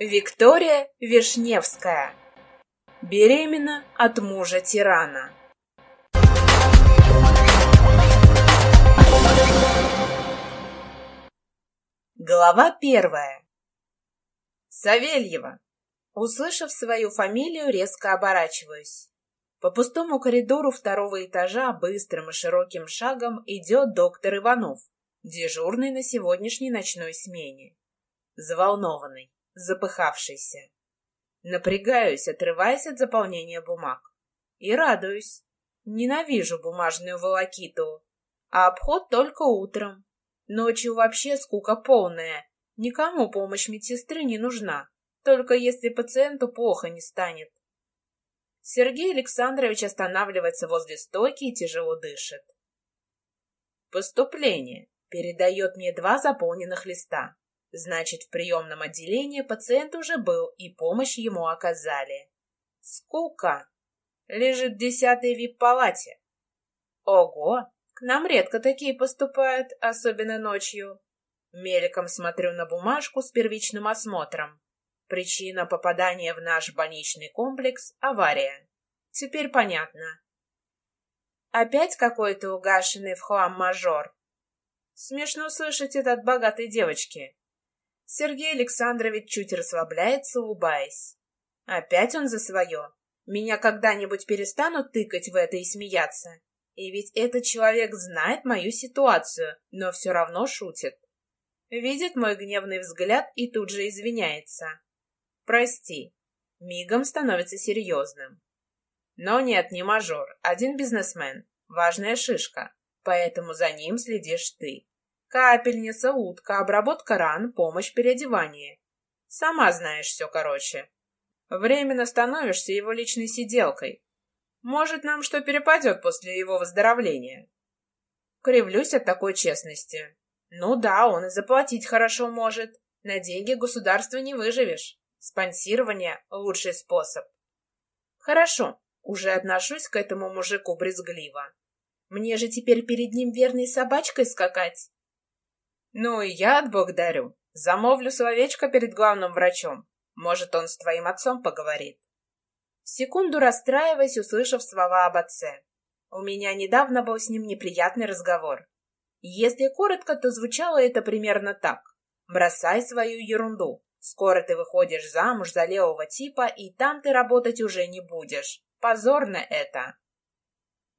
Виктория Вишневская. Беременна от мужа-тирана. Глава первая. Савельева. Услышав свою фамилию, резко оборачиваюсь. По пустому коридору второго этажа быстрым и широким шагом идет доктор Иванов, дежурный на сегодняшней ночной смене. Заволнованный, запыхавшийся. Напрягаюсь, отрываясь от заполнения бумаг. И радуюсь. Ненавижу бумажную волокиту. А обход только утром. Ночью вообще скука полная. Никому помощь медсестры не нужна. Только если пациенту плохо не станет. Сергей Александрович останавливается возле стойки и тяжело дышит. Поступление. Передает мне два заполненных листа. Значит, в приемном отделении пациент уже был, и помощь ему оказали. Скука. Лежит в десятой вип-палате. Ого, к нам редко такие поступают, особенно ночью. Мельком смотрю на бумажку с первичным осмотром. Причина попадания в наш больничный комплекс — авария. Теперь понятно. Опять какой-то угашенный в хлам мажор. Смешно слышать это от богатой девочки. Сергей Александрович чуть расслабляется, улыбаясь. Опять он за свое. Меня когда-нибудь перестанут тыкать в это и смеяться. И ведь этот человек знает мою ситуацию, но все равно шутит. Видит мой гневный взгляд и тут же извиняется. Прости. Мигом становится серьезным. Но нет, не мажор, один бизнесмен, важная шишка, поэтому за ним следишь ты. Капельница, утка, обработка ран, помощь переодевание. Сама знаешь все короче. Временно становишься его личной сиделкой. Может, нам что перепадет после его выздоровления. Кривлюсь от такой честности. Ну да, он и заплатить хорошо может. На деньги государства не выживешь. Спонсирование — лучший способ. Хорошо, уже отношусь к этому мужику брезгливо. Мне же теперь перед ним верной собачкой скакать. Ну и я отблагодарю. Замовлю словечко перед главным врачом. Может, он с твоим отцом поговорит. Секунду расстраиваясь, услышав слова об отце. У меня недавно был с ним неприятный разговор. Если коротко, то звучало это примерно так. Бросай свою ерунду. Скоро ты выходишь замуж за левого типа, и там ты работать уже не будешь. Позорно это.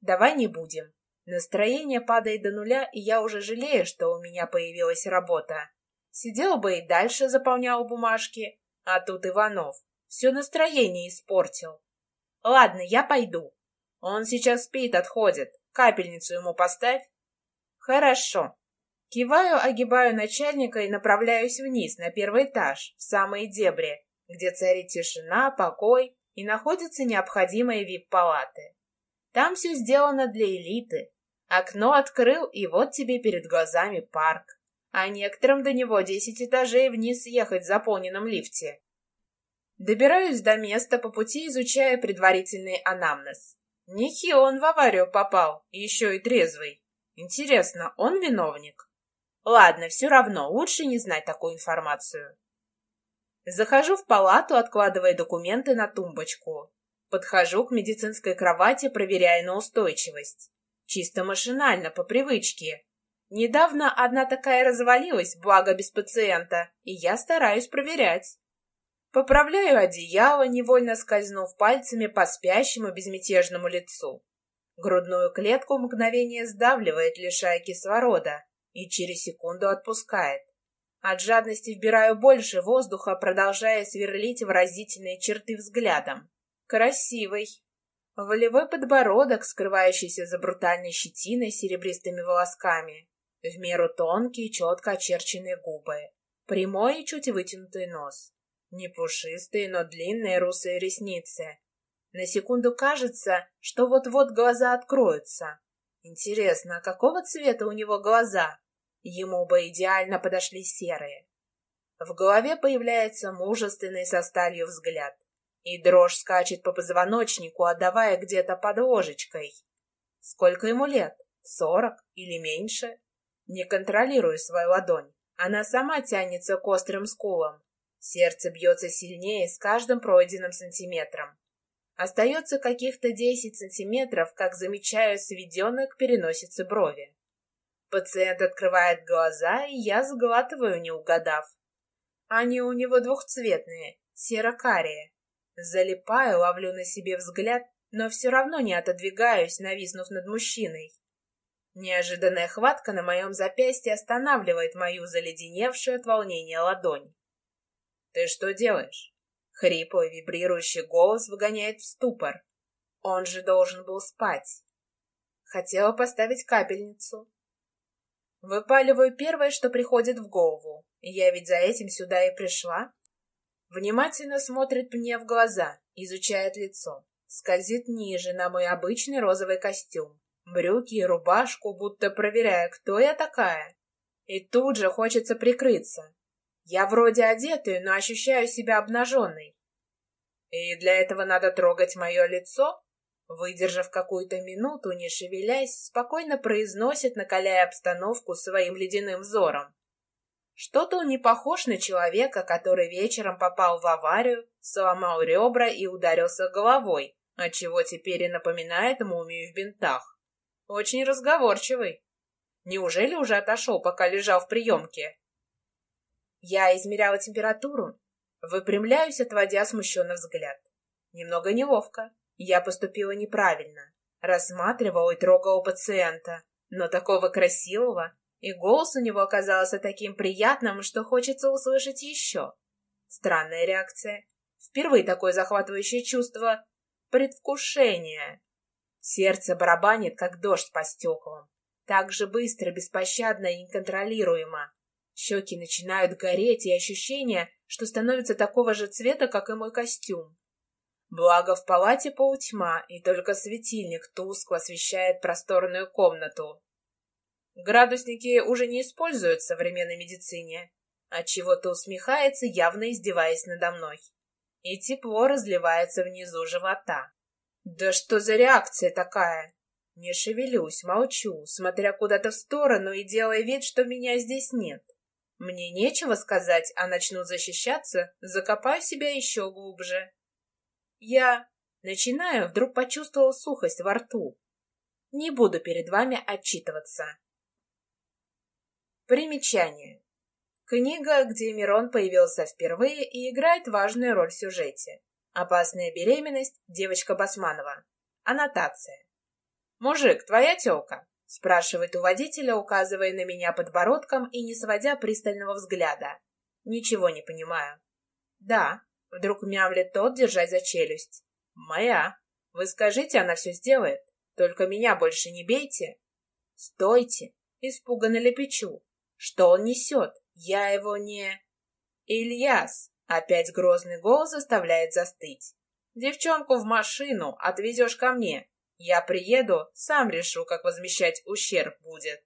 Давай не будем. Настроение падает до нуля, и я уже жалею, что у меня появилась работа. Сидел бы и дальше заполнял бумажки, а тут Иванов. Все настроение испортил. Ладно, я пойду. Он сейчас спит, отходит. Капельницу ему поставь. Хорошо. Киваю, огибаю начальника и направляюсь вниз, на первый этаж, в самые дебри, где царит тишина, покой и находятся необходимые вип-палаты. Там все сделано для элиты, Окно открыл, и вот тебе перед глазами парк. А некоторым до него десять этажей вниз ехать в заполненном лифте. Добираюсь до места, по пути изучая предварительный анамнез. Нехи он в аварию попал, еще и трезвый. Интересно, он виновник? Ладно, все равно, лучше не знать такую информацию. Захожу в палату, откладывая документы на тумбочку. Подхожу к медицинской кровати, проверяя на устойчивость. Чисто машинально, по привычке. Недавно одна такая развалилась, благо без пациента, и я стараюсь проверять. Поправляю одеяло, невольно скользнув пальцами по спящему безмятежному лицу. Грудную клетку мгновение сдавливает, лишая кислорода, и через секунду отпускает. От жадности вбираю больше воздуха, продолжая сверлить выразительные черты взглядом. Красивый, Волевой подбородок, скрывающийся за брутальной щетиной серебристыми волосками. В меру тонкие, четко очерченные губы. Прямой и чуть вытянутый нос. Не пушистые, но длинные русые ресницы. На секунду кажется, что вот-вот глаза откроются. Интересно, а какого цвета у него глаза? Ему бы идеально подошли серые. В голове появляется мужественный со сталью взгляд и дрожь скачет по позвоночнику, отдавая где-то под ложечкой. Сколько ему лет? Сорок или меньше? Не контролирую свою ладонь. Она сама тянется к острым скулам. Сердце бьется сильнее с каждым пройденным сантиметром. Остается каких-то десять сантиметров, как замечаю сведенные к переносице брови. Пациент открывает глаза, и я сглатываю, не угадав. Они у него двухцветные, серо-карие. Залипаю, ловлю на себе взгляд, но все равно не отодвигаюсь, нависнув над мужчиной. Неожиданная хватка на моем запястье останавливает мою заледеневшую от волнения ладонь. «Ты что делаешь?» Хриплый вибрирующий голос выгоняет в ступор. Он же должен был спать. Хотела поставить капельницу. Выпаливаю первое, что приходит в голову. Я ведь за этим сюда и пришла. Внимательно смотрит мне в глаза, изучает лицо. Скользит ниже на мой обычный розовый костюм. Брюки и рубашку, будто проверяя, кто я такая. И тут же хочется прикрыться. Я вроде одетая, но ощущаю себя обнаженной. И для этого надо трогать мое лицо? Выдержав какую-то минуту, не шевелясь, спокойно произносит, накаляя обстановку своим ледяным взором. Что-то он не похож на человека, который вечером попал в аварию, сломал ребра и ударился головой, отчего теперь и напоминает мумию в бинтах. Очень разговорчивый. Неужели уже отошел, пока лежал в приемке? Я измеряла температуру. Выпрямляюсь, отводя смущенный взгляд. Немного неловко. Я поступила неправильно. Рассматривала и трогала пациента. Но такого красивого. И голос у него оказался таким приятным, что хочется услышать еще. Странная реакция. Впервые такое захватывающее чувство предвкушения. Сердце барабанит, как дождь по стеклам. Так же быстро, беспощадно и неконтролируемо. Щеки начинают гореть, и ощущение, что становится такого же цвета, как и мой костюм. Благо в палате полутьма, и только светильник тускло освещает просторную комнату. Градусники уже не используют в современной медицине, отчего-то усмехается, явно издеваясь надо мной. И тепло разливается внизу живота. Да что за реакция такая? Не шевелюсь, молчу, смотря куда-то в сторону и делая вид, что меня здесь нет. Мне нечего сказать, а начну защищаться, закопаю себя еще глубже. Я начинаю, вдруг почувствовал сухость во рту. Не буду перед вами отчитываться. Примечание. Книга, где Мирон появился впервые и играет важную роль в сюжете. Опасная беременность, девочка Басманова. Аннотация. Мужик, твоя тёлка? — спрашивает у водителя, указывая на меня подбородком и не сводя пристального взгляда. Ничего не понимаю. «Да», — вдруг мямлет тот, держась за челюсть. «Моя. Вы скажите, она все сделает. Только меня больше не бейте». «Стойте!» — испуганно лепечу. «Что он несет? Я его не...» «Ильяс!» — опять грозный голос заставляет застыть. «Девчонку в машину отвезешь ко мне. Я приеду, сам решу, как возмещать ущерб будет.